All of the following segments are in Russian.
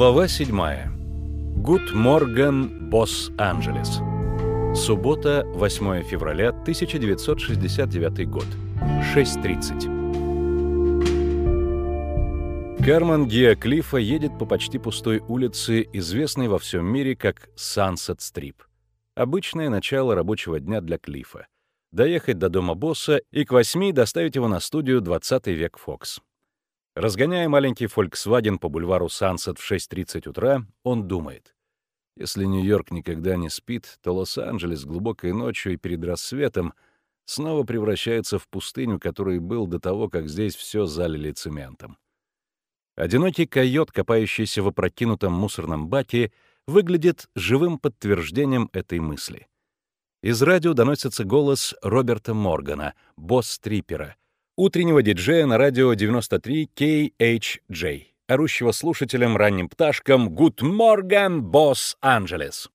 Глава 7. Гуд Морган, Босс-Анджелес. Суббота, 8 февраля 1969 год. 6.30. Карман Гиа Клиффа едет по почти пустой улице, известной во всем мире как Сансет Стрип. Обычное начало рабочего дня для Клиффа. Доехать до дома босса и к 8 доставить его на студию 20 век Фокс. Разгоняя маленький Volkswagen по бульвару Сансет в 6.30 утра, он думает. Если Нью-Йорк никогда не спит, то Лос-Анджелес глубокой ночью и перед рассветом снова превращается в пустыню, которой был до того, как здесь все залили цементом. Одинокий койот, копающийся в опрокинутом мусорном баке, выглядит живым подтверждением этой мысли. Из радио доносится голос Роберта Моргана, босс-трипера, утреннего диджея на радио 93 KHJ, орущего слушателям ранним пташкам «Good morning, Босс Анджелес!».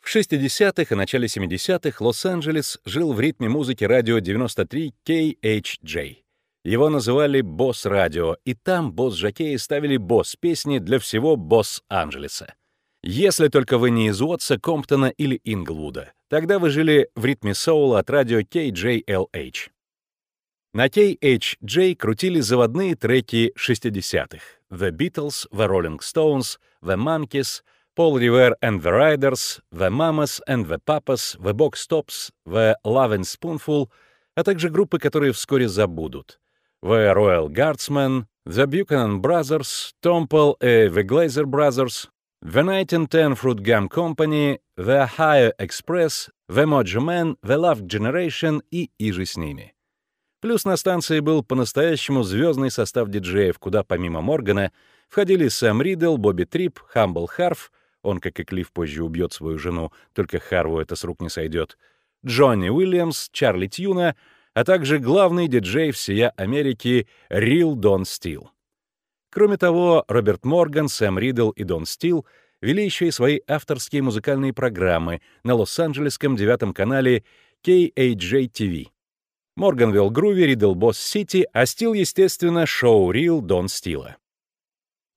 В 60-х и начале 70-х Лос-Анджелес жил в ритме музыки радио 93 KHJ. Его называли «Босс-радио», и там босс-жокеи ставили босс-песни для всего Босс-Анджелеса. Если только вы не из Уотса, Комптона или Инглвуда, тогда вы жили в ритме соула от радио KJLH. На KHJ крутили заводные треки 60-х. The Beatles, The Rolling Stones, The Monkees, Paul Revere and the Riders, The Mamas and the Papas, The Box Tops, The Love and Spoonful, а также группы, которые вскоре забудут. The Royal Guardsmen, The Buchanan Brothers, Tomple и The Glazer Brothers, The Night and Ten Fruit Gum Company, The Higher Express, The Mojo Man, The Love Generation и иже с ними. Плюс на станции был по-настоящему звездный состав диджеев, куда помимо Моргана входили Сэм Ридл, Бобби Трип, Хамбл Харф, он, как и Клифф, позже убьет свою жену, только Харву это с рук не сойдет, Джонни Уильямс, Чарли Тьюна, а также главный диджей всея Америки Рил Дон Стил. Кроме того, Роберт Морган, Сэм Ридл и Дон Стил вели еще и свои авторские музыкальные программы на Лос-Анджелесском девятом канале KAJ-TV. Морган вел Груви, Ридл Босс Сити, а Стил, естественно, шоу Рил Дон Стила.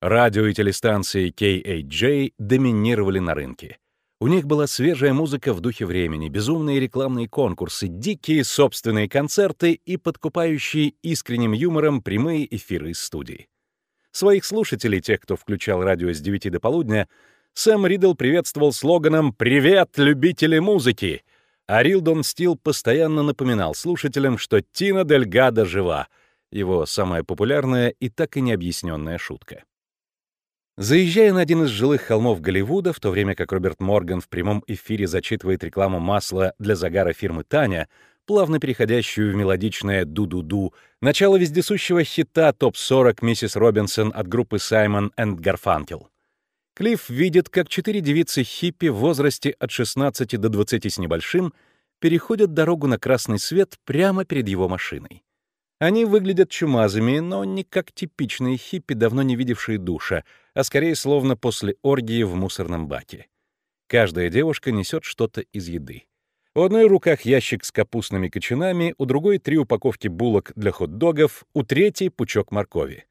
Радио и телестанции KHJ доминировали на рынке. У них была свежая музыка в духе времени, безумные рекламные конкурсы, дикие собственные концерты и подкупающие искренним юмором прямые эфиры из студии. Своих слушателей, тех, кто включал радио с 9 до полудня, Сэм Ридл приветствовал слоганом «Привет, любители музыки!» А Рилдон Стил постоянно напоминал слушателям, что Тина Дель Гадо жива, его самая популярная и так и необъясненная шутка. Заезжая на один из жилых холмов Голливуда, в то время как Роберт Морган в прямом эфире зачитывает рекламу масла для загара фирмы «Таня», плавно переходящую в мелодичное «ду-ду-ду», начало вездесущего хита топ-40 «Миссис Робинсон» от группы «Саймон энд Гарфанкел». Клифф видит, как четыре девицы-хиппи в возрасте от 16 до 20 с небольшим переходят дорогу на красный свет прямо перед его машиной. Они выглядят чумазами, но не как типичные хиппи, давно не видевшие душа, а скорее словно после оргии в мусорном баке. Каждая девушка несет что-то из еды. У одной руках ящик с капустными кочанами, у другой — три упаковки булок для хот-догов, у третьей — пучок моркови.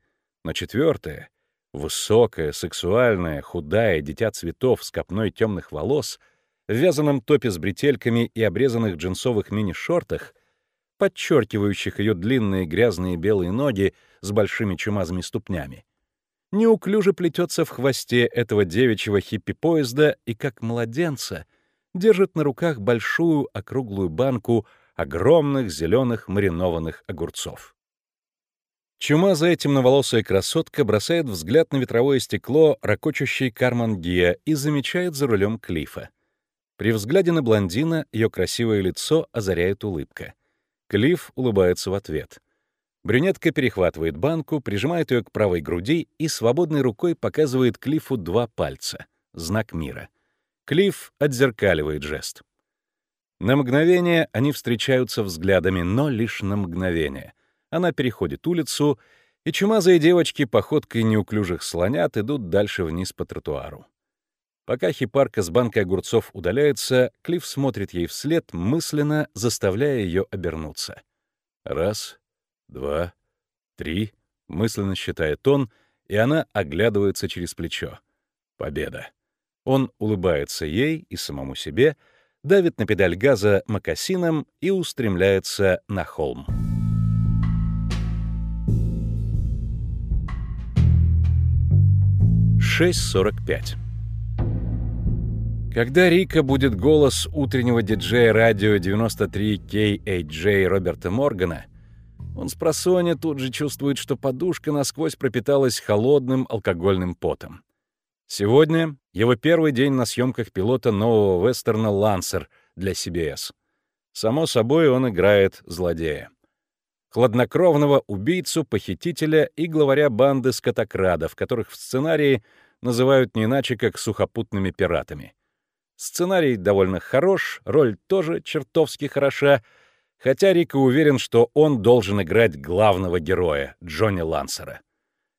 Но четвертая Высокая, сексуальная, худая, дитя цветов с копной темных волос, в вязаном топе с бретельками и обрезанных джинсовых мини-шортах, подчеркивающих ее длинные грязные белые ноги с большими чумазыми ступнями, неуклюже плетется в хвосте этого девичьего хиппи-поезда и, как младенца, держит на руках большую округлую банку огромных зеленых маринованных огурцов. Чумазая темноволосая красотка бросает взгляд на ветровое стекло, ракочущий карман Гия, и замечает за рулем Клифа. При взгляде на блондина ее красивое лицо озаряет улыбка. Клифф улыбается в ответ. Брюнетка перехватывает банку, прижимает ее к правой груди и свободной рукой показывает Клиффу два пальца — знак мира. Клифф отзеркаливает жест. На мгновение они встречаются взглядами, но лишь на мгновение. Она переходит улицу, и чумазые девочки походкой неуклюжих слонят идут дальше вниз по тротуару. Пока хипарка с банкой огурцов удаляется, Клифф смотрит ей вслед, мысленно заставляя ее обернуться. Раз, два, три, мысленно считает он, и она оглядывается через плечо. Победа. Он улыбается ей и самому себе, давит на педаль газа мокасином и устремляется на холм. 6.45. Когда Рика будет голос утреннего диджея радио 93 KHJ Роберта Моргана, он с просонья тут же чувствует, что подушка насквозь пропиталась холодным алкогольным потом. Сегодня его первый день на съемках пилота нового вестерна «Лансер» для CBS. Само собой, он играет злодея. Хладнокровного убийцу, похитителя и главаря банды скотокрадов, которых в сценарии называют не иначе, как сухопутными пиратами. Сценарий довольно хорош, роль тоже чертовски хороша, хотя Рика уверен, что он должен играть главного героя, Джонни Лансера.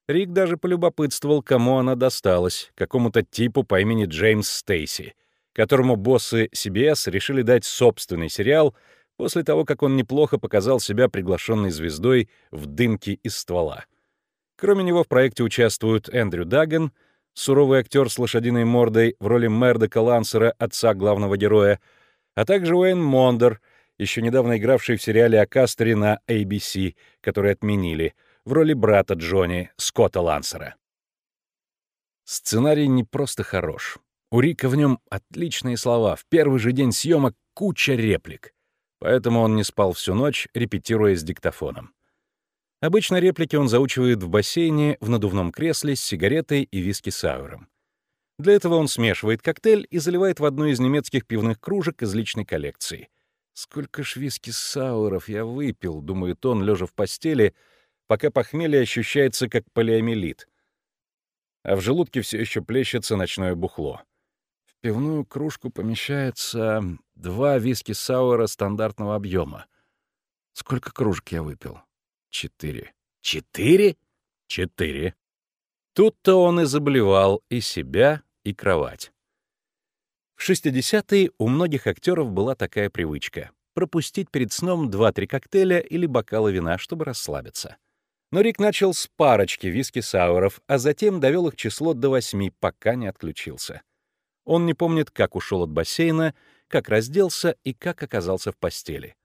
Рик даже полюбопытствовал, кому она досталась, какому-то типу по имени Джеймс Стейси, которому боссы CBS решили дать собственный сериал после того, как он неплохо показал себя приглашенной звездой в «Дымке из ствола». Кроме него в проекте участвуют Эндрю Даган — суровый актер с лошадиной мордой в роли Мердока Лансера, отца главного героя, а также Уэйн Мондер, еще недавно игравший в сериале о Кастере на ABC, который отменили, в роли брата Джонни, Скотта Лансера. Сценарий не просто хорош. У Рика в нем отличные слова. В первый же день съемок куча реплик. Поэтому он не спал всю ночь, репетируя с диктофоном. Обычно реплики он заучивает в бассейне в надувном кресле с сигаретой и виски-сауром. Для этого он смешивает коктейль и заливает в одну из немецких пивных кружек из личной коллекции. «Сколько ж виски-сауров я выпил», — думает он, лежа в постели, пока похмелье ощущается как полиомиелит. А в желудке все еще плещется ночное бухло. В пивную кружку помещается два виски-саура стандартного объема. Сколько кружек я выпил? Четыре. Четыре? Четыре. Тут-то он и заблевал и себя, и кровать. В 60-е у многих актеров была такая привычка — пропустить перед сном два-три коктейля или бокала вина, чтобы расслабиться. Но Рик начал с парочки виски-сауров, а затем довел их число до восьми, пока не отключился. Он не помнит, как ушел от бассейна, как разделся и как оказался в постели.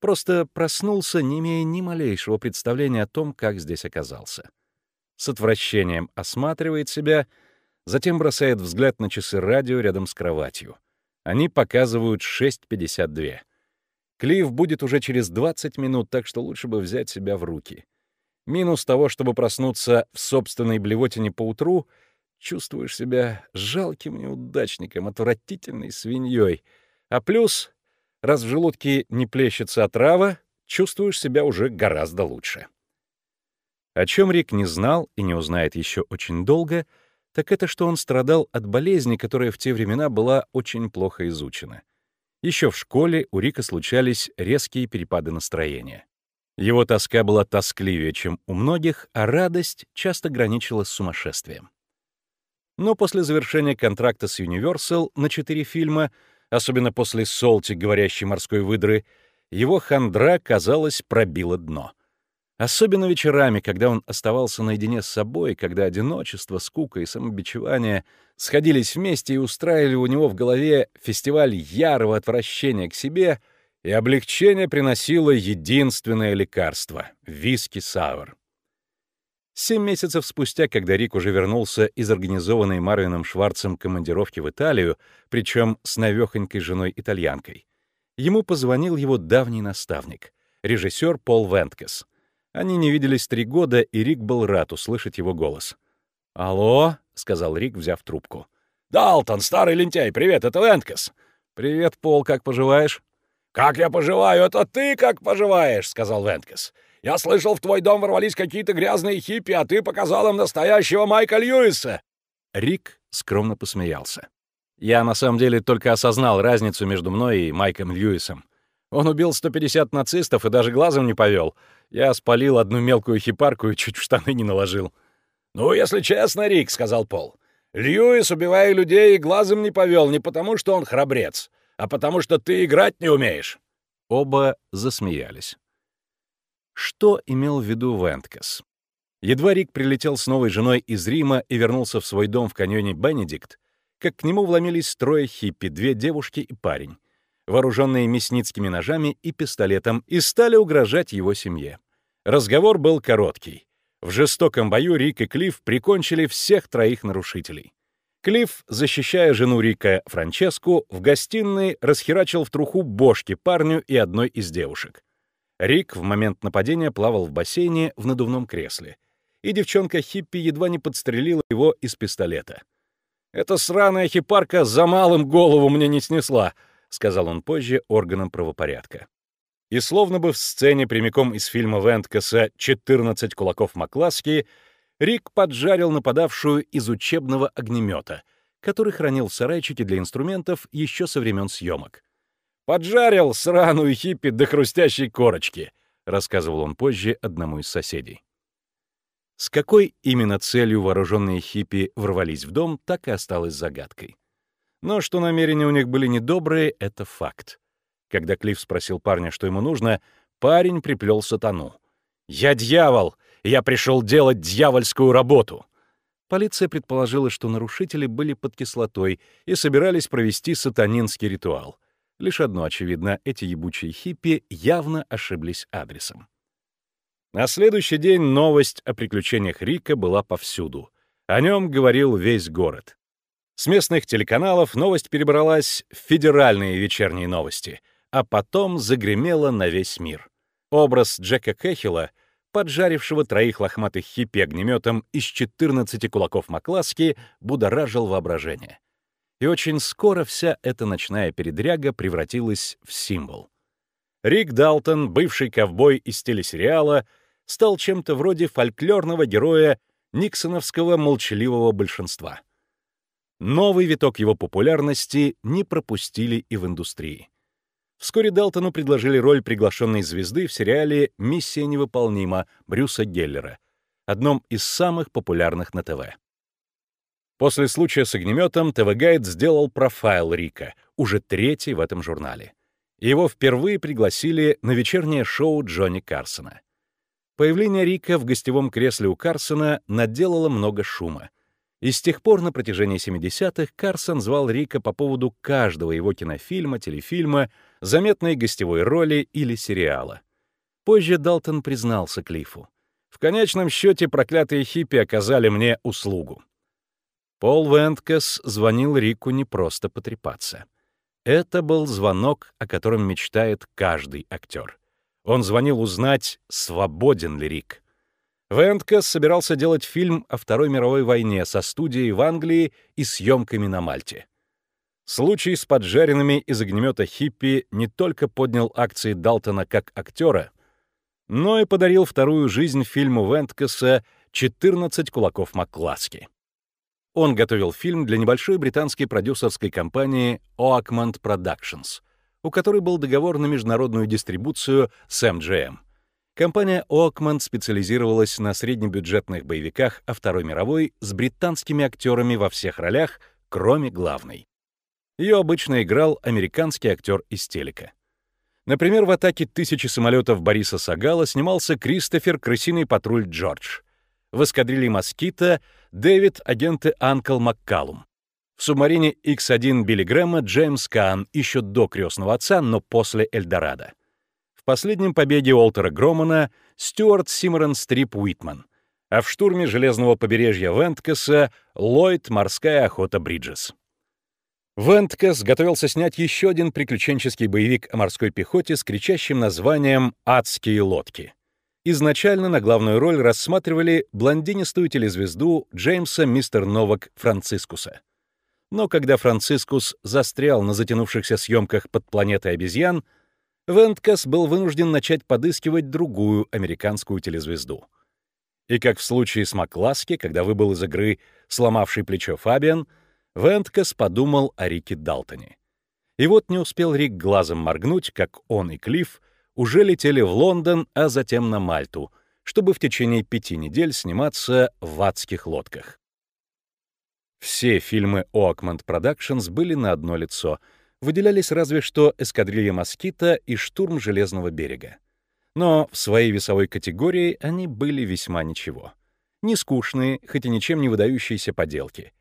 Просто проснулся, не имея ни малейшего представления о том, как здесь оказался. С отвращением осматривает себя, затем бросает взгляд на часы радио рядом с кроватью. Они показывают 6.52. Клифф будет уже через 20 минут, так что лучше бы взять себя в руки. Минус того, чтобы проснуться в собственной блевотине поутру, чувствуешь себя жалким неудачником, отвратительной свиньей. А плюс Раз в желудке не плещется отрава, чувствуешь себя уже гораздо лучше. О чем Рик не знал и не узнает еще очень долго, так это что он страдал от болезни, которая в те времена была очень плохо изучена. Еще в школе у Рика случались резкие перепады настроения. Его тоска была тоскливее, чем у многих, а радость часто граничила с сумасшествием. Но после завершения контракта с Universal на четыре фильма — особенно после солти говорящей морской выдры, его хандра, казалось, пробила дно. Особенно вечерами, когда он оставался наедине с собой, когда одиночество, скука и самобичевание сходились вместе и устраивали у него в голове фестиваль ярого отвращения к себе, и облегчение приносило единственное лекарство — виски-сауэр. Семь месяцев спустя, когда Рик уже вернулся из организованной Марвином Шварцем командировки в Италию, причем с навехонькой женой-итальянкой, ему позвонил его давний наставник, режиссер Пол Венткес. Они не виделись три года, и Рик был рад услышать его голос. «Алло», — сказал Рик, взяв трубку. «Далтон, старый лентяй, привет, это Венткес». «Привет, Пол, как поживаешь?» «Как я поживаю, это ты как поживаешь», — сказал Венткес. Я слышал, в твой дом ворвались какие-то грязные хиппи, а ты показал им настоящего Майка Льюиса!» Рик скромно посмеялся. Я на самом деле только осознал разницу между мной и Майком Льюисом. Он убил 150 нацистов и даже глазом не повел. Я спалил одну мелкую хипарку и чуть в штаны не наложил. «Ну, если честно, Рик», — сказал Пол, — «Льюис, убивая людей, глазом не повел не потому, что он храбрец, а потому что ты играть не умеешь». Оба засмеялись. Что имел в виду Венткас? Едва Рик прилетел с новой женой из Рима и вернулся в свой дом в каньоне Бенедикт, как к нему вломились трое хиппи, две девушки и парень, вооруженные мясницкими ножами и пистолетом, и стали угрожать его семье. Разговор был короткий. В жестоком бою Рик и Клифф прикончили всех троих нарушителей. Клифф, защищая жену Рика, Франческу, в гостиной расхерачил в труху бошки парню и одной из девушек. Рик в момент нападения плавал в бассейне в надувном кресле, и девчонка Хиппи едва не подстрелила его из пистолета. «Эта сраная хипарка за малым голову мне не снесла», — сказал он позже органам правопорядка. И словно бы в сцене прямиком из фильма Венткаса «14 кулаков Макласки» Рик поджарил нападавшую из учебного огнемета, который хранил в сарайчике для инструментов еще со времен съемок. «Поджарил сраную хиппи до хрустящей корочки», — рассказывал он позже одному из соседей. С какой именно целью вооруженные хиппи ворвались в дом, так и осталось загадкой. Но что намерения у них были недобрые — это факт. Когда Клифф спросил парня, что ему нужно, парень приплел сатану. «Я дьявол! Я пришел делать дьявольскую работу!» Полиция предположила, что нарушители были под кислотой и собирались провести сатанинский ритуал. Лишь одно очевидно, эти ебучие хиппи явно ошиблись адресом. На следующий день новость о приключениях Рика была повсюду. О нем говорил весь город. С местных телеканалов новость перебралась в федеральные вечерние новости, а потом загремела на весь мир. Образ Джека Кэхилла поджарившего троих лохматых хиппи огнеметом из 14 кулаков Макласки, будоражил воображение. И очень скоро вся эта ночная передряга превратилась в символ. Рик Далтон, бывший ковбой из телесериала, стал чем-то вроде фольклорного героя никсоновского молчаливого большинства. Новый виток его популярности не пропустили и в индустрии. Вскоре Далтону предложили роль приглашенной звезды в сериале «Миссия невыполнима» Брюса Геллера, одном из самых популярных на ТВ. После случая с огнеметом ТВ-гайд сделал профайл Рика, уже третий в этом журнале. Его впервые пригласили на вечернее шоу Джонни Карсона. Появление Рика в гостевом кресле у Карсона наделало много шума. И с тех пор на протяжении 70-х Карсон звал Рика по поводу каждого его кинофильма, телефильма, заметной гостевой роли или сериала. Позже Далтон признался Клиффу. В конечном счете проклятые хиппи оказали мне услугу. Пол Венткес звонил Рику не просто потрепаться. Это был звонок, о котором мечтает каждый актер. Он звонил узнать, свободен ли Рик. Венткес собирался делать фильм о Второй мировой войне со студией в Англии и съемками на Мальте. Случай с поджаренными из огнемета хиппи не только поднял акции Далтона как актера, но и подарил вторую жизнь фильму Венткеса «14 кулаков Макласки». Он готовил фильм для небольшой британской продюсерской компании Oakmont Productions, у которой был договор на международную дистрибуцию с MGM. Компания Oakmont специализировалась на среднебюджетных боевиках о Второй мировой с британскими актерами во всех ролях, кроме главной. Ее обычно играл американский актер из телека. Например, в «Атаке тысячи самолетов» Бориса Сагала снимался Кристофер «Крысиный патруль Джордж». В «Эскадрилье Москита» Дэвид, агенты Анкл Маккалум. В «Субмарине X1» Билли Грэма Джеймс Кан еще до «Крестного отца», но после «Эльдорадо». В «Последнем побеге» Уолтера Громана Стюарт Симмерон Стрип Уитман. А в «Штурме железного побережья Венткеса» Ллойд «Морская охота Бриджес». Венткес готовился снять еще один приключенческий боевик о морской пехоте с кричащим названием «Адские лодки». Изначально на главную роль рассматривали блондинистую телезвезду Джеймса Мистер Новак Францискуса. Но когда Францискус застрял на затянувшихся съемках под планетой обезьян, Венткес был вынужден начать подыскивать другую американскую телезвезду. И как в случае с Макласки, когда выбыл из игры сломавший плечо Фабиан — Венткас подумал о Рике Далтоне. И вот не успел Рик глазом моргнуть, как он и Клифф уже летели в Лондон, а затем на Мальту, чтобы в течение пяти недель сниматься в адских лодках. Все фильмы Oakmont Productions были на одно лицо, выделялись разве что «Эскадрилья Москита» и «Штурм Железного берега». Но в своей весовой категории они были весьма ничего. Нескучные, хоть и ничем не выдающиеся поделки.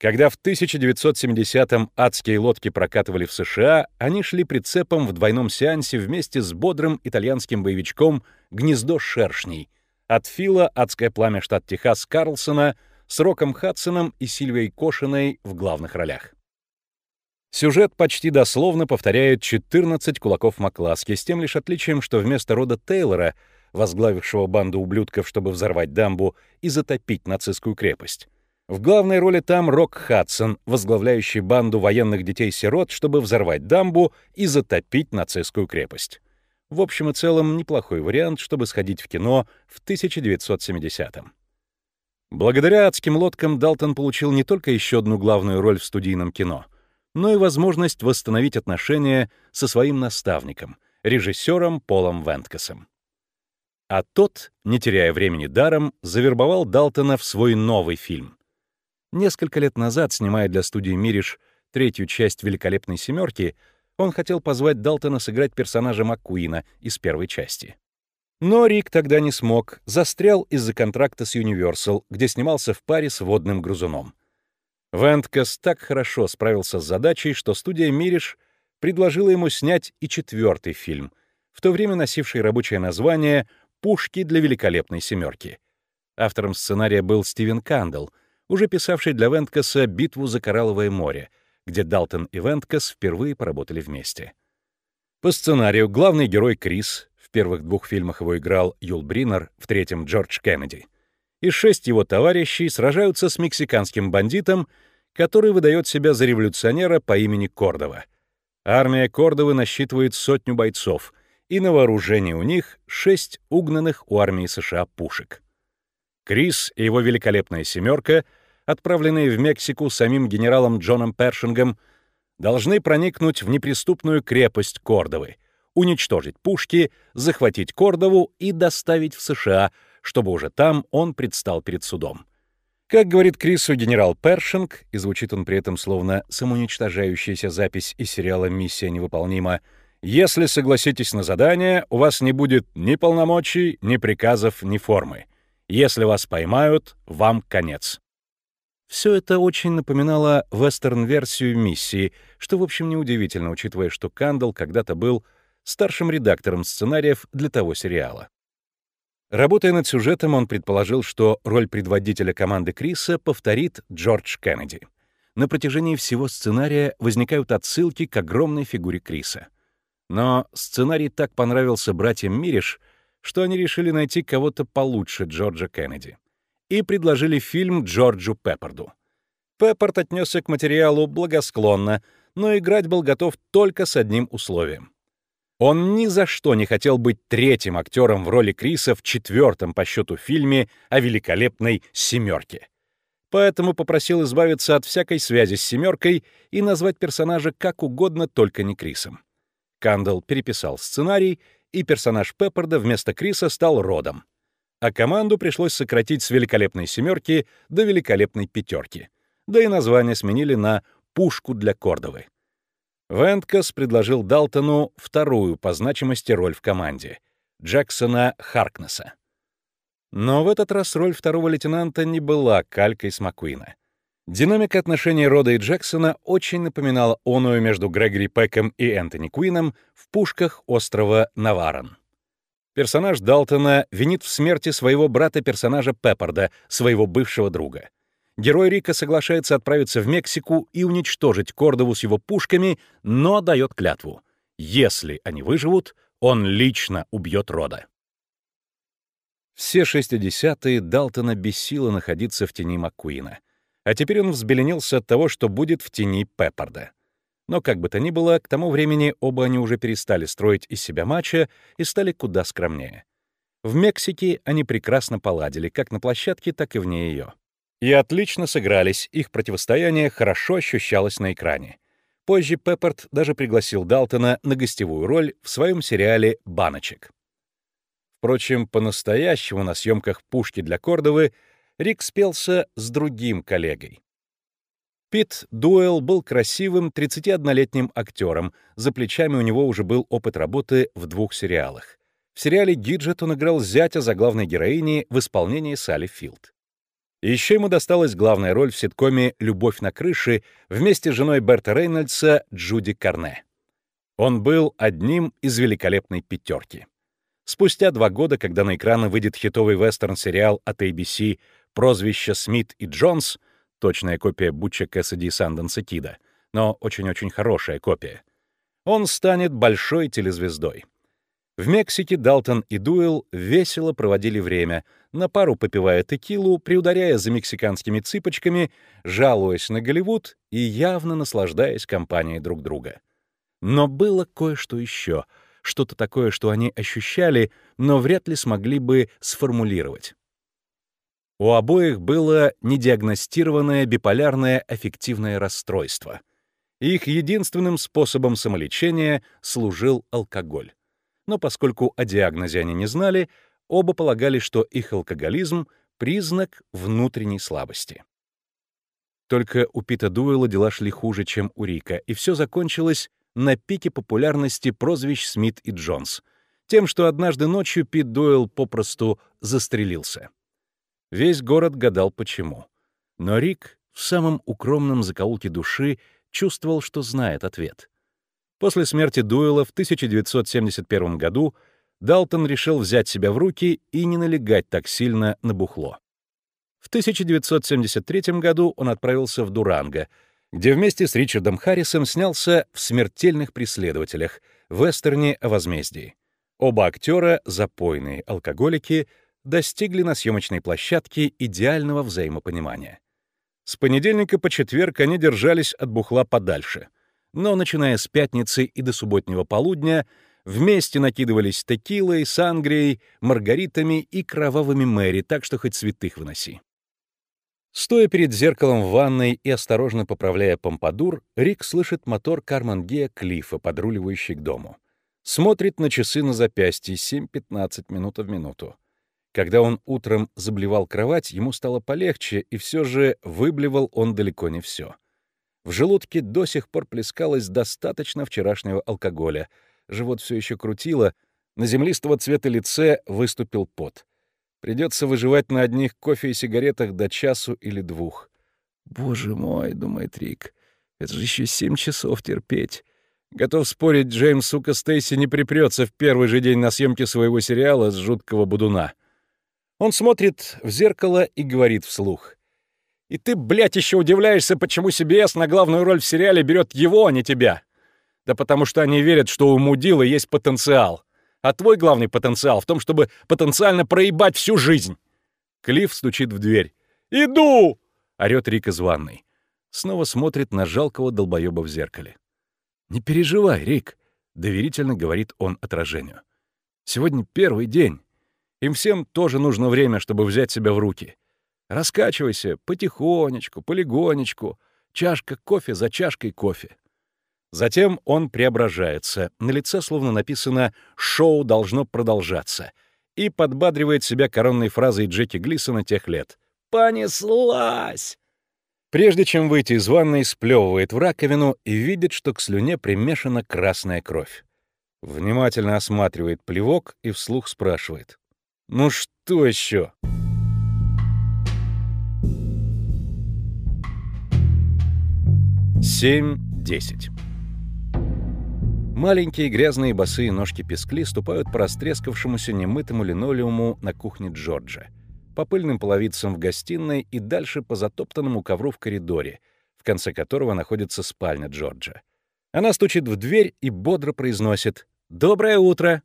Когда в 1970-м адские лодки прокатывали в США, они шли прицепом в двойном сеансе вместе с бодрым итальянским боевичком «Гнездо шершней» от Фила «Адское пламя штат Техас» Карлсона с Роком Хадсоном и Сильвией Кошиной в главных ролях. Сюжет почти дословно повторяет 14 кулаков Макласки, с тем лишь отличием, что вместо рода Тейлора, возглавившего банду ублюдков, чтобы взорвать дамбу и затопить нацистскую крепость, в главной роли там Рок Хадсон, возглавляющий банду военных детей-сирот, чтобы взорвать дамбу и затопить нацистскую крепость. В общем и целом, неплохой вариант, чтобы сходить в кино в 1970-м. Благодаря адским лодкам Далтон получил не только еще одну главную роль в студийном кино — но и возможность восстановить отношения со своим наставником, режиссером Полом Венткасом. А тот, не теряя времени даром, завербовал Далтона в свой новый фильм. Несколько лет назад, снимая для студии «Мириш» третью часть «Великолепной семерки», он хотел позвать Далтона сыграть персонажа Маккуина из первой части. Но Рик тогда не смог, застрял из-за контракта с Universal, где снимался в паре с водным грузуном. Венткас так хорошо справился с задачей, что студия «Мириш» предложила ему снять и четвертый фильм, в то время носивший рабочее название «Пушки для великолепной семерки». Автором сценария был Стивен Кандл, уже писавший для Вендкоса «Битву за Коралловое море», где Далтон и Вендкос впервые поработали вместе. По сценарию главный герой Крис, в первых двух фильмах его играл Юл Бриннер, в третьем — Джордж Кеннеди — и шесть его товарищей сражаются с мексиканским бандитом, который выдает себя за революционера по имени Кордова. Армия Кордовы насчитывает сотню бойцов, и на вооружении у них шесть угнанных у армии США пушек. Крис и его великолепная «семерка», отправленные в Мексику самим генералом Джоном Першингом, должны проникнуть в неприступную крепость Кордовы, уничтожить пушки, захватить Кордову и доставить в США — чтобы уже там он предстал перед судом. Как говорит Крису генерал Першинг, и звучит он при этом словно самоуничтожающаяся запись из сериала «Миссия невыполнима», «Если согласитесь на задание, у вас не будет ни полномочий, ни приказов, ни формы. Если вас поймают, вам конец». Все это очень напоминало вестерн-версию миссии, что, в общем, неудивительно, учитывая, что Кандл когда-то был старшим редактором сценариев для того сериала. Работая над сюжетом, он предположил, что роль предводителя команды Криса повторит Джордж Кеннеди. На протяжении всего сценария возникают отсылки к огромной фигуре Криса. Но сценарий так понравился братьям Мириш, что они решили найти кого-то получше Джорджа Кеннеди. И предложили фильм Джорджу Пеппарду. Пеппард отнесся к материалу благосклонно, но играть был готов только с одним условием. Он ни за что не хотел быть третьим актером в роли Криса в четвертом по счету фильме о великолепной «семерке». Поэтому попросил избавиться от всякой связи с «семеркой» и назвать персонажа как угодно, только не Крисом. Кандл переписал сценарий, и персонаж Пеппарда вместо Криса стал Родом. А команду пришлось сократить с «великолепной семерки» до «великолепной пятерки». Да и название сменили на «пушку для Кордовы». Венткас предложил Далтону вторую по значимости роль в команде — Джексона Харкнесса. Но в этот раз роль второго лейтенанта не была калькой с Маккуина. Динамика отношений Рода и Джексона очень напоминала оную между Грегори Пэком и Энтони Куином в пушках острова Наварон. Персонаж Далтона винит в смерти своего брата-персонажа Пеппарда, своего бывшего друга — Герой Рика соглашается отправиться в Мексику и уничтожить Кордову с его пушками, но дает клятву. Если они выживут, он лично убьет Рода. Все 60-е Далтона бесило находиться в тени Маккуина. А теперь он взбеленился от того, что будет в тени Пеппарда. Но как бы то ни было, к тому времени оба они уже перестали строить из себя матча и стали куда скромнее. В Мексике они прекрасно поладили, как на площадке, так и вне ее и отлично сыгрались, их противостояние хорошо ощущалось на экране. Позже Пеппард даже пригласил Далтона на гостевую роль в своем сериале «Баночек». Впрочем, по-настоящему на съемках «Пушки для Кордовы» Рик спелся с другим коллегой. Пит Дуэлл был красивым 31-летним актером, за плечами у него уже был опыт работы в двух сериалах. В сериале «Гиджет» он играл зятя за главной героини в исполнении Салли Филд. Еще ему досталась главная роль в ситкоме «Любовь на крыше» вместе с женой Берта Рейнольдса Джуди Карне. Он был одним из великолепной пятерки. Спустя два года, когда на экраны выйдет хитовый вестерн-сериал от ABC «Прозвище Смит и Джонс», точная копия Бутча Кэссиди Санденса Кида, но очень-очень хорошая копия, он станет большой телезвездой. В Мексике Далтон и Дуэлл весело проводили время, на пару попивая текилу, приударяя за мексиканскими цыпочками, жалуясь на Голливуд и явно наслаждаясь компанией друг друга. Но было кое-что еще, что-то такое, что они ощущали, но вряд ли смогли бы сформулировать. У обоих было недиагностированное биполярное аффективное расстройство. Их единственным способом самолечения служил алкоголь но поскольку о диагнозе они не знали, оба полагали, что их алкоголизм — признак внутренней слабости. Только у Пита Дуэла дела шли хуже, чем у Рика, и все закончилось на пике популярности прозвищ Смит и Джонс, тем, что однажды ночью Пит Дуэлл попросту застрелился. Весь город гадал, почему. Но Рик в самом укромном закоулке души чувствовал, что знает ответ. После смерти Дуэла в 1971 году Далтон решил взять себя в руки и не налегать так сильно на бухло. В 1973 году он отправился в Дуранго, где вместе с Ричардом Харрисом снялся в «Смертельных преследователях» вестерне о возмездии. Оба актера, запойные алкоголики, достигли на съемочной площадке идеального взаимопонимания. С понедельника по четверг они держались от бухла подальше — но, начиная с пятницы и до субботнего полудня, вместе накидывались текилой, сангрией, маргаритами и кровавыми мэри, так что хоть святых выноси. Стоя перед зеркалом в ванной и осторожно поправляя помпадур, Рик слышит мотор Карман Гея Клиффа, подруливающий к дому. Смотрит на часы на запястье 7-15 минут в минуту. Когда он утром заблевал кровать, ему стало полегче, и все же выблевал он далеко не все. В желудке до сих пор плескалось достаточно вчерашнего алкоголя. Живот все еще крутило, на землистого цвета лице выступил пот. Придется выживать на одних кофе и сигаретах до часу или двух. «Боже мой», — думает Рик, — «это же еще семь часов терпеть». Готов спорить, Джеймс, сука, Стейси не припрется в первый же день на съемке своего сериала с жуткого будуна. Он смотрит в зеркало и говорит вслух. И ты, блядь, еще удивляешься, почему CBS на главную роль в сериале берет его, а не тебя. Да потому что они верят, что у Мудила есть потенциал. А твой главный потенциал в том, чтобы потенциально проебать всю жизнь. Клифф стучит в дверь. «Иду!» — орёт Рик из ванной. Снова смотрит на жалкого долбоеба в зеркале. «Не переживай, Рик», — доверительно говорит он отражению. «Сегодня первый день. Им всем тоже нужно время, чтобы взять себя в руки. Раскачивайся потихонечку, полигонечку, чашка кофе за чашкой кофе. Затем он преображается, на лице словно написано «шоу должно продолжаться» и подбадривает себя коронной фразой Джеки Глисона тех лет «Понеслась!». Прежде чем выйти из ванной, сплевывает в раковину и видит, что к слюне примешана красная кровь. Внимательно осматривает плевок и вслух спрашивает. «Ну что еще?» 7-10. Маленькие грязные босые ножки пескли ступают по растрескавшемуся немытому линолеуму на кухне Джорджа, по пыльным половицам в гостиной и дальше по затоптанному ковру в коридоре, в конце которого находится спальня Джорджа. Она стучит в дверь и бодро произносит «Доброе утро!».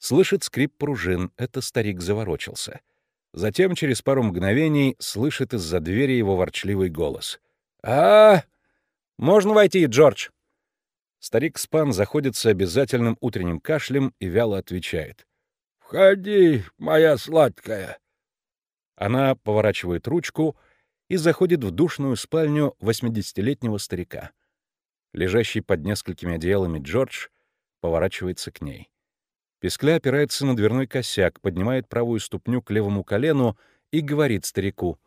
Слышит скрип пружин, это старик заворочился. Затем, через пару мгновений, слышит из-за двери его ворчливый голос. «А, «Можно войти, Джордж?» Старик Спан заходится обязательным утренним кашлем и вяло отвечает. «Входи, моя сладкая!» Она поворачивает ручку и заходит в душную спальню восьмидесятилетнего старика. Лежащий под несколькими одеялами Джордж поворачивается к ней. Пескля опирается на дверной косяк, поднимает правую ступню к левому колену и говорит старику.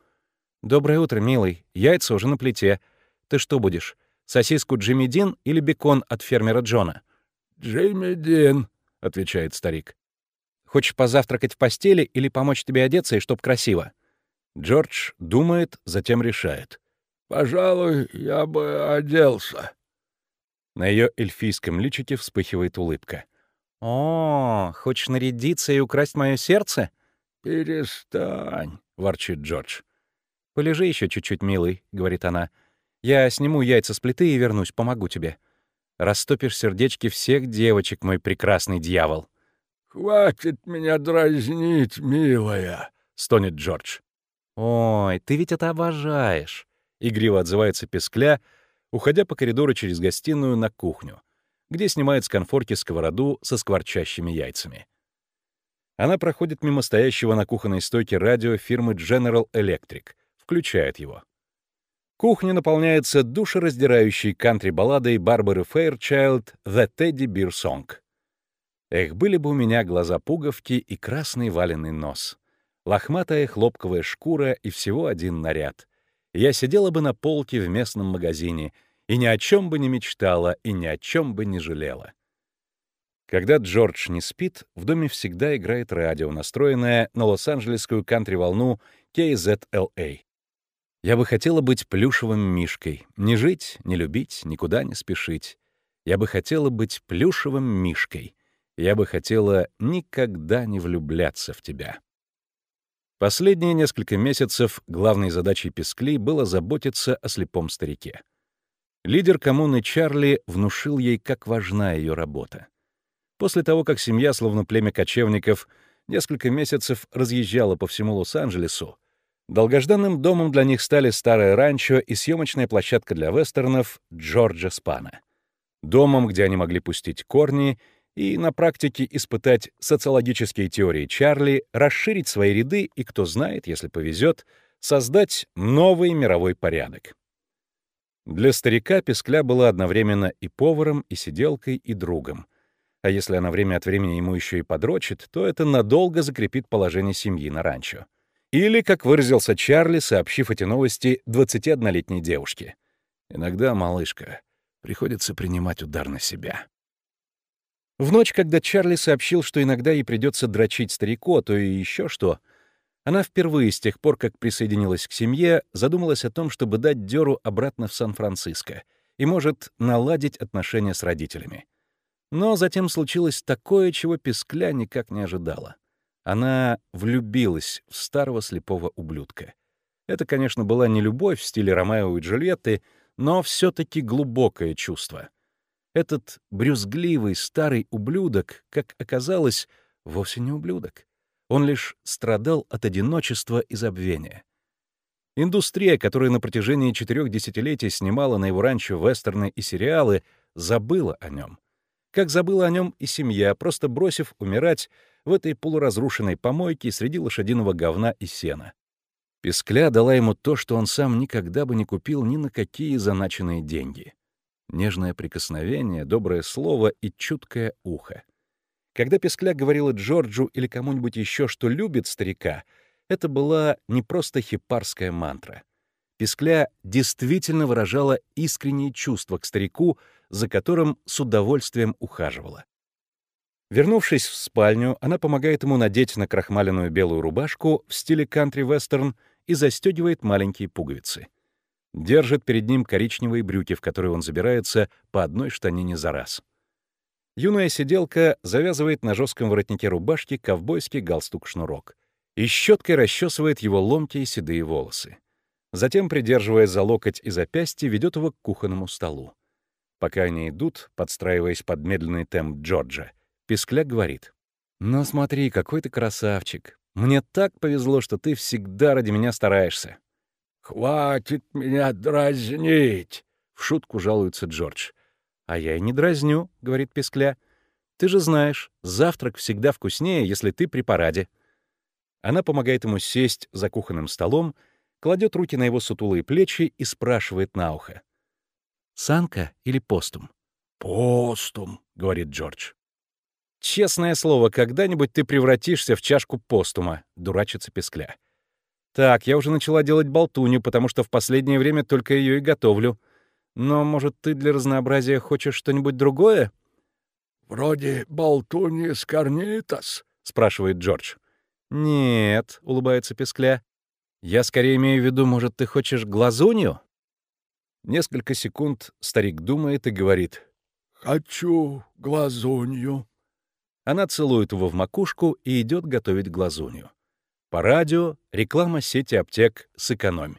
«Доброе утро, милый. Яйца уже на плите. Ты что будешь? Сосиску Джимми Дин или бекон от фермера Джона?» «Джимми Дин», — отвечает старик. «Хочешь позавтракать в постели или помочь тебе одеться и чтоб красиво?» Джордж думает, затем решает. «Пожалуй, я бы оделся». На ее эльфийском личике вспыхивает улыбка. «О, хочешь нарядиться и украсть мое сердце?» «Перестань», — ворчит Джордж. «Полежи еще чуть-чуть, милый», — говорит она. «Я сниму яйца с плиты и вернусь, помогу тебе. Растопишь сердечки всех девочек, мой прекрасный дьявол». «Хватит меня дразнить, милая», — стонет Джордж. «Ой, ты ведь это обожаешь», — игриво отзывается Пескля, уходя по коридору через гостиную на кухню, где снимает с конфорки сковороду со скворчащими яйцами. Она проходит мимо стоящего на кухонной стойке радио фирмы General Electric, включает его. Кухня наполняется душераздирающей кантри-балладой Барбары Фейрчайлд «The Teddy Bear Song». Эх, были бы у меня глаза-пуговки и красный валенный нос лохматая хлопковая шкура и всего один наряд. Я сидела бы на полке в местном магазине и ни о чем бы не мечтала и ни о чем бы не жалела. Когда Джордж не спит, в доме всегда играет радио, настроенное на лос-анджелесскую кантри-волну KZLA. Я бы хотела быть плюшевым мишкой, не жить, не любить, никуда не спешить. Я бы хотела быть плюшевым мишкой. Я бы хотела никогда не влюбляться в тебя. Последние несколько месяцев главной задачей Пескли было заботиться о слепом старике. Лидер коммуны Чарли внушил ей, как важна ее работа. После того, как семья, словно племя кочевников, несколько месяцев разъезжала по всему Лос-Анджелесу, долгожданным домом для них стали старое ранчо и съемочная площадка для вестернов Джорджа Спана. Домом, где они могли пустить корни и на практике испытать социологические теории Чарли, расширить свои ряды и, кто знает, если повезет, создать новый мировой порядок. Для старика Пескля была одновременно и поваром, и сиделкой, и другом. А если она время от времени ему еще и подрочит, то это надолго закрепит положение семьи на ранчо. Или, как выразился Чарли, сообщив эти новости 21-летней девушке. «Иногда, малышка, приходится принимать удар на себя». В ночь, когда Чарли сообщил, что иногда ей придется дрочить старику, а то и еще что, она впервые с тех пор, как присоединилась к семье, задумалась о том, чтобы дать Дёру обратно в Сан-Франциско и, может, наладить отношения с родителями. Но затем случилось такое, чего Пескля никак не ожидала. Она влюбилась в старого слепого ублюдка. Это, конечно, была не любовь в стиле Ромео и Джульетты, но все таки глубокое чувство — этот брюзгливый старый ублюдок, как оказалось, вовсе не ублюдок. Он лишь страдал от одиночества и забвения. Индустрия, которая на протяжении четырех десятилетий снимала на его ранчо вестерны и сериалы, забыла о нем. Как забыла о нем и семья, просто бросив умирать в этой полуразрушенной помойке среди лошадиного говна и сена. Пескля дала ему то, что он сам никогда бы не купил ни на какие заначенные деньги нежное прикосновение, доброе слово и чуткое ухо. Когда Пескля говорила Джорджу или кому-нибудь еще, что любит старика, это была не просто хипарская мантра. Пескля действительно выражала искренние чувства к старику, за которым с удовольствием ухаживала. Вернувшись в спальню, она помогает ему надеть на крахмаленную белую рубашку в стиле кантри-вестерн и застегивает маленькие пуговицы держит перед ним коричневые брюки, в которые он забирается по одной штанине за раз. Юная сиделка завязывает на жестком воротнике рубашки ковбойский галстук-шнурок и щеткой расчесывает его ломкие седые волосы. Затем, придерживая за локоть и запястье, ведет его к кухонному столу. Пока они идут, подстраиваясь под медленный темп Джорджа, Пескля говорит. «Ну смотри, какой ты красавчик. Мне так повезло, что ты всегда ради меня стараешься. «Хватит меня дразнить!» — в шутку жалуется Джордж. «А я и не дразню», — говорит Пескля. «Ты же знаешь, завтрак всегда вкуснее, если ты при параде». Она помогает ему сесть за кухонным столом, кладет руки на его сутулые плечи и спрашивает на ухо. «Санка или постум?» «Постум», — говорит Джордж. «Честное слово, когда-нибудь ты превратишься в чашку постума», — дурачится Пескля. Так, я уже начала делать болтунью, потому что в последнее время только ее и готовлю. Но, может, ты для разнообразия хочешь что-нибудь другое? «Вроде болтуньи с карнитас», — спрашивает Джордж. «Нет», — улыбается Пескля. «Я скорее имею в виду, может, ты хочешь глазунью?» Несколько секунд старик думает и говорит. «Хочу глазунью». Она целует его в макушку и идет готовить глазунью. По радио реклама сети аптек «Сэкономь».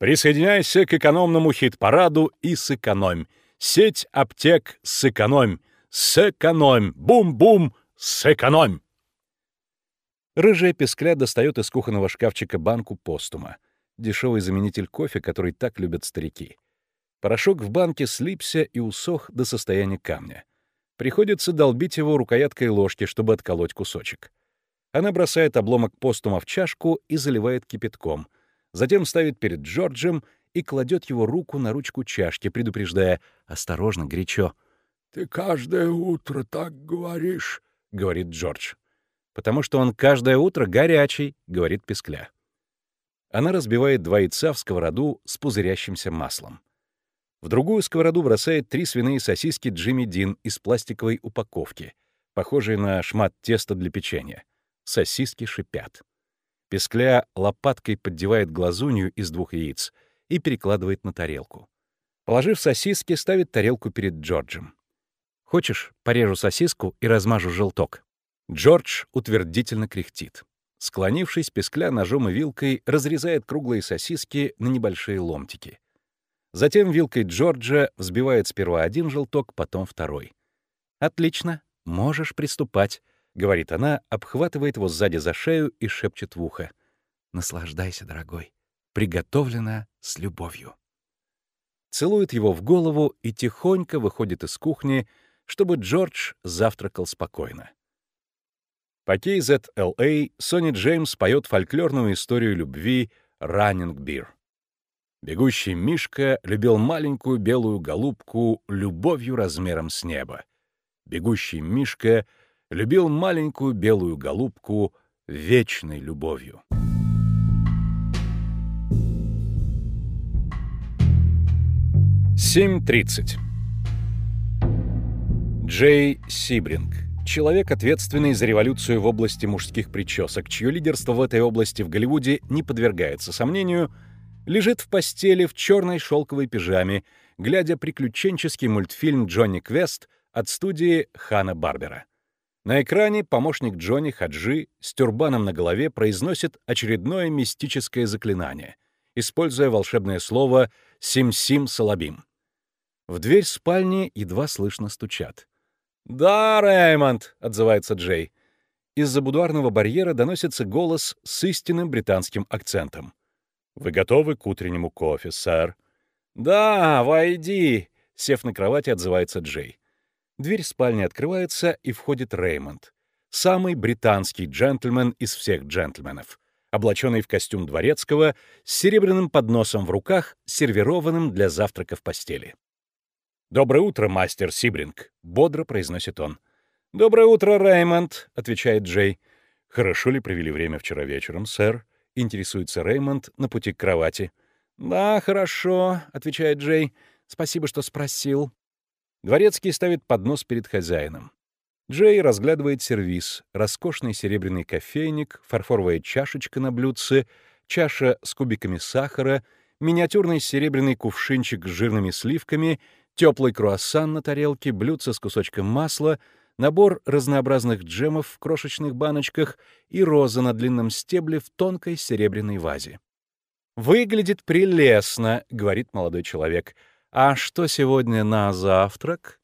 Присоединяйся к экономному хит-параду и сэкономь. Сеть аптек «Сэкономь». Сэкономь! Бум-бум! Сэкономь! Рыжая пескля достает из кухонного шкафчика банку постума. Дешевый заменитель кофе, который так любят старики. Порошок в банке слипся и усох до состояния камня. Приходится долбить его рукояткой ложки, чтобы отколоть кусочек. Она бросает обломок постума в чашку и заливает кипятком. Затем ставит перед Джорджем и кладет его руку на ручку чашки, предупреждая «Осторожно, горячо». «Ты каждое утро так говоришь», — говорит Джордж потому что он каждое утро горячий», — говорит Пескля. Она разбивает два яйца в сковороду с пузырящимся маслом. В другую сковороду бросает три свиные сосиски Джимми Дин из пластиковой упаковки, похожие на шмат теста для печенья. Сосиски шипят. Пескля лопаткой поддевает глазунью из двух яиц и перекладывает на тарелку. Положив сосиски, ставит тарелку перед Джорджем. «Хочешь, порежу сосиску и размажу желток?» Джордж утвердительно кряхтит. Склонившись, пескля ножом и вилкой разрезает круглые сосиски на небольшие ломтики. Затем вилкой Джорджа взбивает сперва один желток, потом второй. «Отлично, можешь приступать», — говорит она, обхватывает его сзади за шею и шепчет в ухо. «Наслаждайся, дорогой. Приготовлено с любовью». Целует его в голову и тихонько выходит из кухни, чтобы Джордж завтракал спокойно. По KZLA Сони Джеймс поет фольклорную историю любви «Running Beer». Бегущий Мишка любил маленькую белую голубку любовью размером с небо. Бегущий Мишка любил маленькую белую голубку вечной любовью. Семь тридцать. Джей Сибринг человек, ответственный за революцию в области мужских причесок, чье лидерство в этой области в Голливуде не подвергается сомнению, лежит в постели в черной шелковой пижаме, глядя приключенческий мультфильм «Джонни Квест» от студии Хана Барбера. На экране помощник Джонни Хаджи с тюрбаном на голове произносит очередное мистическое заклинание, используя волшебное слово «Сим-Сим Салабим». В дверь спальни едва слышно стучат. «Да, Рэймонд», — отзывается Джей. Из-за будуарного барьера доносится голос с истинным британским акцентом. «Вы готовы к утреннему кофе, сэр?» «Да, войди», — сев на кровати, отзывается Джей. Дверь спальни открывается, и входит Реймонд. Самый британский джентльмен из всех джентльменов, облаченный в костюм дворецкого, с серебряным подносом в руках, сервированным для завтрака в постели. «Доброе утро, мастер Сибринг», — бодро произносит он. «Доброе утро, Реймонд», — отвечает Джей. «Хорошо ли провели время вчера вечером, сэр?» — интересуется Реймонд на пути к кровати. «Да, хорошо», — отвечает Джей. «Спасибо, что спросил». Дворецкий ставит поднос перед хозяином. Джей разглядывает сервиз, роскошный серебряный кофейник, фарфоровая чашечка на блюдце, чаша с кубиками сахара, миниатюрный серебряный кувшинчик с жирными сливками — теплый круассан на тарелке, блюдце с кусочком масла, набор разнообразных джемов в крошечных баночках и роза на длинном стебле в тонкой серебряной вазе. «Выглядит прелестно», — говорит молодой человек. «А что сегодня на завтрак?»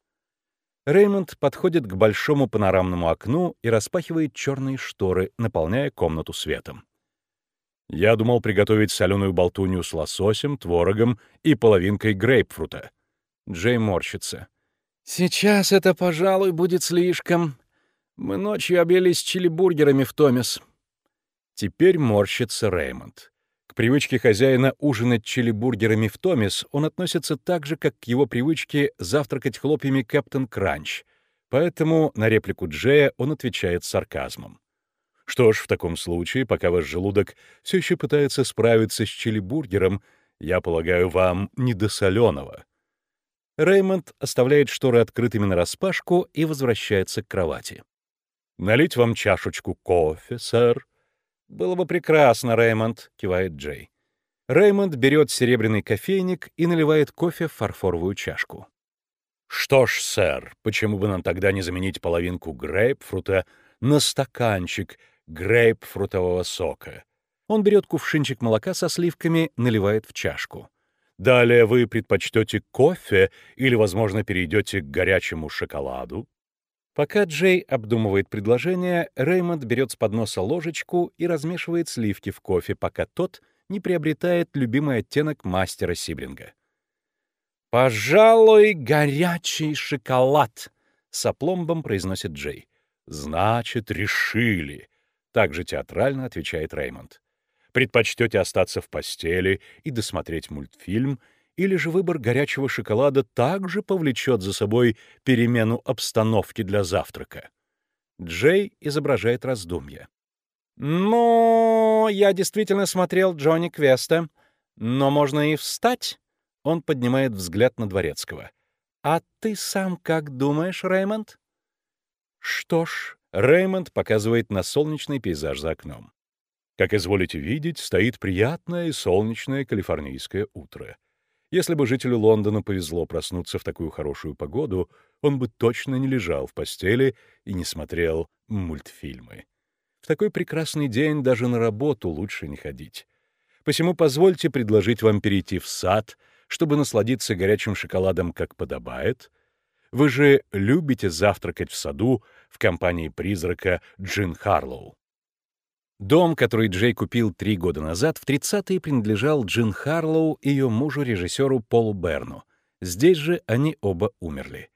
Реймонд подходит к большому панорамному окну и распахивает черные шторы, наполняя комнату светом. «Я думал приготовить соленую болтунью с лососем, творогом и половинкой грейпфрута», Джей морщится. «Сейчас это, пожалуй, будет слишком. Мы ночью обелись чили-бургерами в Томис». Теперь морщится Реймонд. Привычке хозяина ужинать чили-бургерами в Томис он относится так же, как к его привычке завтракать хлопьями Кэптон Кранч. Поэтому на реплику Джея он отвечает сарказмом. Что ж, в таком случае, пока ваш желудок все еще пытается справиться с чили-бургером, я полагаю, вам не до соленого. Реймонд оставляет шторы открытыми нараспашку и возвращается к кровати. «Налить вам чашечку кофе, сэр?» «Было бы прекрасно, Рэймонд», — кивает Джей. Рэймонд берет серебряный кофейник и наливает кофе в фарфоровую чашку. «Что ж, сэр, почему бы нам тогда не заменить половинку грейпфрута на стаканчик грейпфрутового сока?» Он берет кувшинчик молока со сливками, наливает в чашку. Далее вы предпочтете кофе или, возможно, перейдете к горячему шоколаду? Пока Джей обдумывает предложение, Реймонд берет с подноса ложечку и размешивает сливки в кофе, пока тот не приобретает любимый оттенок мастера Сиблинга. «Пожалуй, горячий шоколад», — с опломбом произносит Джей. «Значит, решили», — также театрально отвечает Реймонд. Предпочтете остаться в постели и досмотреть мультфильм, или же выбор горячего шоколада также повлечет за собой перемену обстановки для завтрака? Джей изображает раздумье. «Ну, я действительно смотрел Джонни Квеста, но можно и встать». Он поднимает взгляд на Дворецкого. «А ты сам как думаешь, Рэймонд?» Что ж, Рэймонд показывает на солнечный пейзаж за окном. Как изволите видеть, стоит приятное и солнечное калифорнийское утро. Если бы жителю Лондона повезло проснуться в такую хорошую погоду, он бы точно не лежал в постели и не смотрел мультфильмы. В такой прекрасный день даже на работу лучше не ходить. Посему позвольте предложить вам перейти в сад, чтобы насладиться горячим шоколадом, как подобает. Вы же любите завтракать в саду в компании призрака Джин Харлоу. Дом, который Джей купил три года назад, в 30-е принадлежал Джин Харлоу и ее мужу-режиссеру Полу Берну. Здесь же они оба умерли.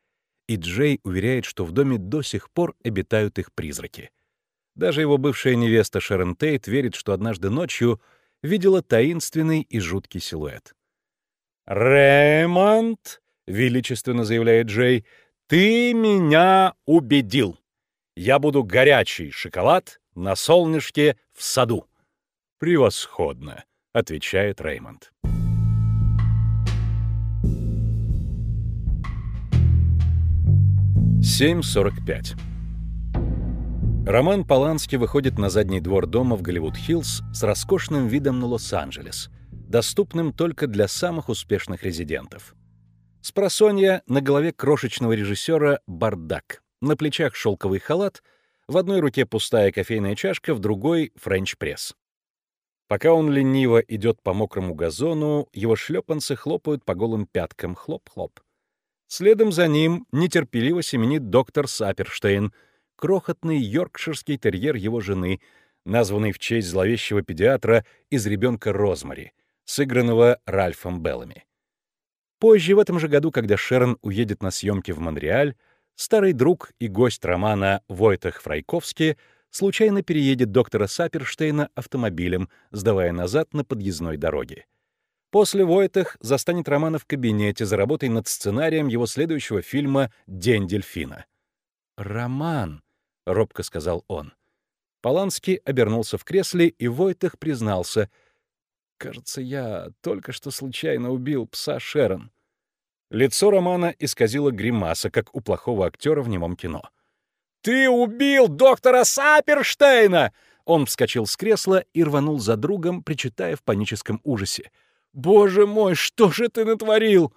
И Джей уверяет, что в доме до сих пор обитают их призраки. Даже его бывшая невеста Шерон Тейт верит, что однажды ночью видела таинственный и жуткий силуэт. «Рэймонд», — величественно заявляет Джей, — «ты меня убедил. Я буду горячий шоколад на солнышке в саду. Превосходно, отвечает Реймонд. Семь сорок пять. Роман Полански выходит на задний двор дома в Голливуд-Хиллз с роскошным видом на Лос-Анджелес, доступным только для самых успешных резидентов. Спросонья на голове крошечного режиссера бардак, на плечах шелковый халат — в одной руке пустая кофейная чашка, в другой — френч-пресс. Пока он лениво идет по мокрому газону, его шлепанцы хлопают по голым пяткам хлоп-хлоп. Следом за ним нетерпеливо семенит доктор Саперштейн, крохотный йоркширский терьер его жены, названный в честь зловещего педиатра из ребенка Розмари, сыгранного Ральфом Беллами. Позже, в этом же году, когда Шерон уедет на съемки в Монреаль, старый друг и гость романа Войтах Фрайковский случайно переедет доктора Саперштейна автомобилем, сдавая назад на подъездной дороге. После Войтах застанет Романа в кабинете за работой над сценарием его следующего фильма «День дельфина». «Роман», — робко сказал он. Поланский обернулся в кресле, и Войтах признался. «Кажется, я только что случайно убил пса Шерон». Лицо Романа исказило гримаса, как у плохого актера в немом кино. «Ты убил доктора Саперштейна!» Он вскочил с кресла и рванул за другом, причитая в паническом ужасе. «Боже мой, что же ты натворил?»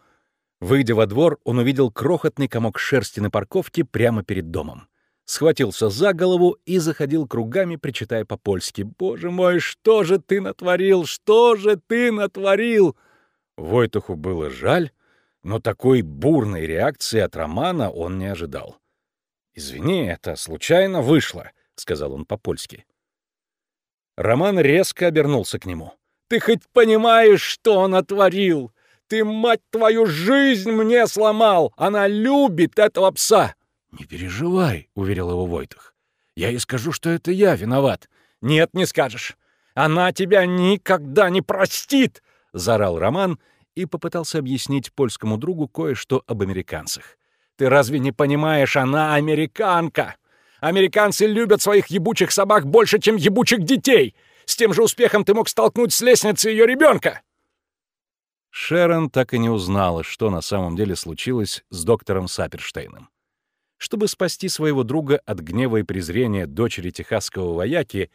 Выйдя во двор, он увидел крохотный комок шерсти на парковке прямо перед домом. Схватился за голову и заходил кругами, причитая по-польски. «Боже мой, что же ты натворил? Что же ты натворил?» Войтуху было жаль, но такой бурной реакции от Романа он не ожидал. «Извини, это случайно вышло», — сказал он по-польски. Роман резко обернулся к нему. «Ты хоть понимаешь, что он отворил? Ты, мать твою, жизнь мне сломал! Она любит этого пса!» «Не переживай», — уверил его Войтах. «Я ей скажу, что это я виноват». «Нет, не скажешь. Она тебя никогда не простит!» — заорал Роман и попытался объяснить польскому другу кое-что об американцах. «Ты разве не понимаешь, она американка? Американцы любят своих ебучих собак больше, чем ебучих детей! С тем же успехом ты мог столкнуть с лестницы ее ребенка!» Шерон так и не узнала, что на самом деле случилось с доктором Саперштейном. Чтобы спасти своего друга от гнева и презрения дочери техасского вояки,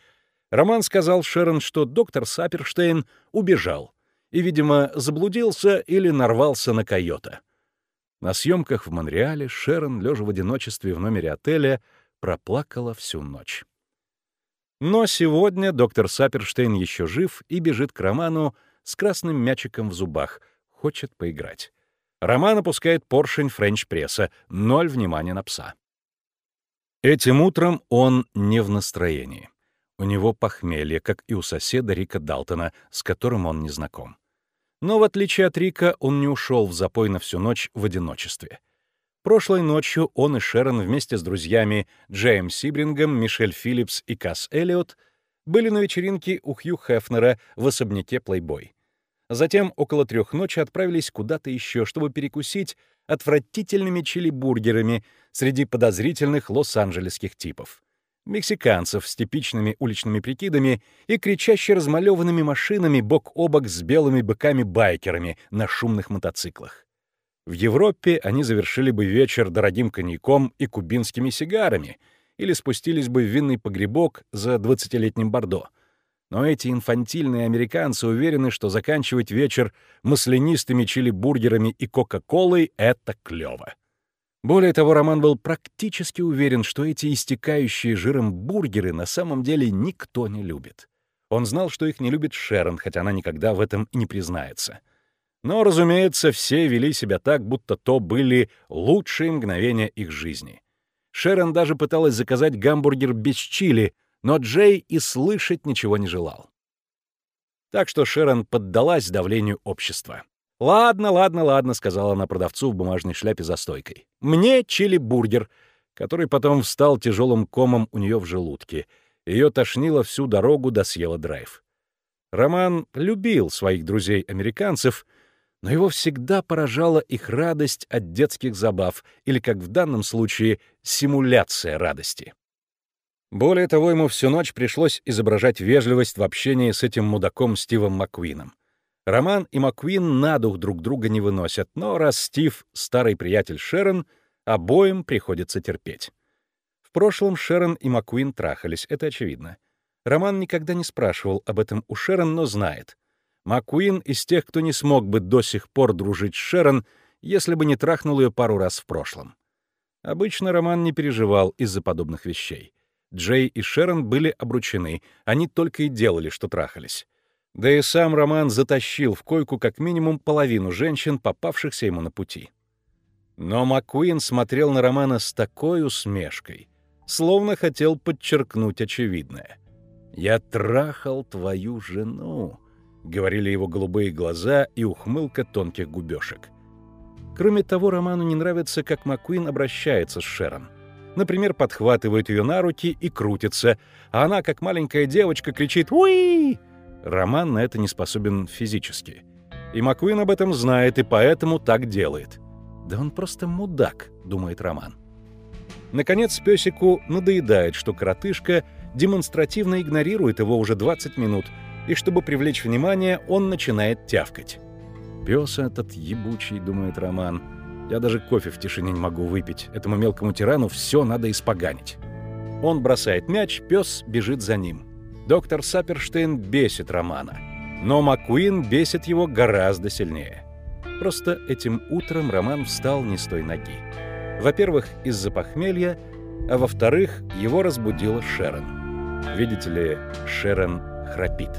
Роман сказал Шерон, что доктор Саперштейн убежал и, видимо, заблудился или нарвался на койота. На съемках в Монреале Шерон, лежа в одиночестве в номере отеля, проплакала всю ночь. Но сегодня доктор Саперштейн еще жив и бежит к Роману с красным мячиком в зубах, хочет поиграть. Роман опускает поршень френч-пресса, ноль внимания на пса. Этим утром он не в настроении. У него похмелье, как и у соседа Рика Далтона, с которым он не знаком. Но в отличие от Рика, он не ушел в запой на всю ночь в одиночестве. Прошлой ночью он и Шерон вместе с друзьями Джейм Сибрингом, Мишель Филлипс и Касс Эллиот были на вечеринке у Хью Хефнера в особняке «Плейбой». Затем около трех ночи отправились куда-то еще, чтобы перекусить отвратительными чили-бургерами среди подозрительных лос-анджелесских типов мексиканцев с типичными уличными прикидами и кричаще размалеванными машинами бок о бок с белыми быками-байкерами на шумных мотоциклах. В Европе они завершили бы вечер дорогим коньяком и кубинскими сигарами или спустились бы в винный погребок за 20-летним бордо. Но эти инфантильные американцы уверены, что заканчивать вечер маслянистыми чили-бургерами и кока-колой — это клёво. Более того, Роман был практически уверен, что эти истекающие жиром бургеры на самом деле никто не любит. Он знал, что их не любит Шерон, хотя она никогда в этом не признается. Но, разумеется, все вели себя так, будто то были лучшие мгновения их жизни. Шерон даже пыталась заказать гамбургер без чили, но Джей и слышать ничего не желал. Так что Шерон поддалась давлению общества. «Ладно, ладно, ладно», — сказала она продавцу в бумажной шляпе за стойкой. «Мне чили-бургер», который потом встал тяжелым комом у нее в желудке. Ее тошнило всю дорогу до съела драйв. Роман любил своих друзей-американцев, но его всегда поражала их радость от детских забав, или, как в данном случае, симуляция радости. Более того, ему всю ночь пришлось изображать вежливость в общении с этим мудаком Стивом Маккуином. Роман и Маккуин на дух друг друга не выносят, но раз Стив — старый приятель Шерон, обоим приходится терпеть. В прошлом Шерон и Маккуин трахались, это очевидно. Роман никогда не спрашивал об этом у Шерон, но знает. Маккуин из тех, кто не смог бы до сих пор дружить с Шерон, если бы не трахнул ее пару раз в прошлом. Обычно Роман не переживал из-за подобных вещей. Джей и Шерон были обручены, они только и делали, что трахались. Да и сам Роман затащил в койку как минимум половину женщин, попавшихся ему на пути. Но Маккуин смотрел на Романа с такой усмешкой, словно хотел подчеркнуть очевидное. «Я трахал твою жену», — говорили его голубые глаза и ухмылка тонких губёшек. Кроме того, Роману не нравится, как Маккуин обращается с Шерон. Например, подхватывает ее на руки и крутится, а она, как маленькая девочка, кричит «Уи!» Роман на это не способен физически. И Маккуин об этом знает, и поэтому так делает. «Да он просто мудак», — думает Роман. Наконец, песику надоедает, что коротышка демонстративно игнорирует его уже 20 минут, и чтобы привлечь внимание, он начинает тявкать. «Пес этот ебучий», — думает Роман. «Я даже кофе в тишине не могу выпить. Этому мелкому тирану все надо испоганить». Он бросает мяч, пес бежит за ним. Доктор Саперштейн бесит Романа, но Маккуин бесит его гораздо сильнее. Просто этим утром Роман встал не с той ноги. Во-первых, из-за похмелья, а во-вторых, его разбудила Шерон. Видите ли, Шерон храпит.